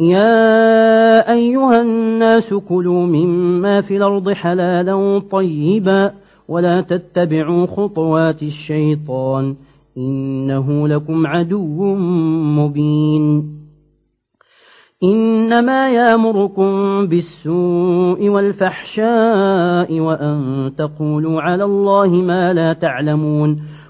يا أيها الناس كلوا مما في الأرض حلالا طيبا ولا تتبعوا خطوات الشيطان إنه لكم عدو مبين. إنما يأمركم بالسوء والفحشاء وأن تقولوا على الله ما لا تعلمون.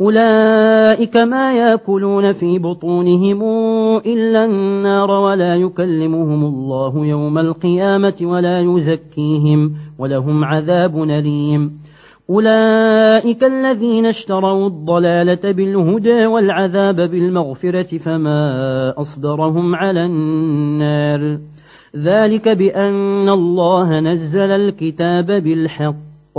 أولئك ما يأكلون في بطونهم إلا النار ولا يكلمهم الله يوم القيامة ولا يزكيهم ولهم عذاب نليم أولئك الذين اشتروا الضلالة بالهدى والعذاب بالمغفرة فما أصبرهم على النار. ذلك بأن الله نزل الكتاب بالحق.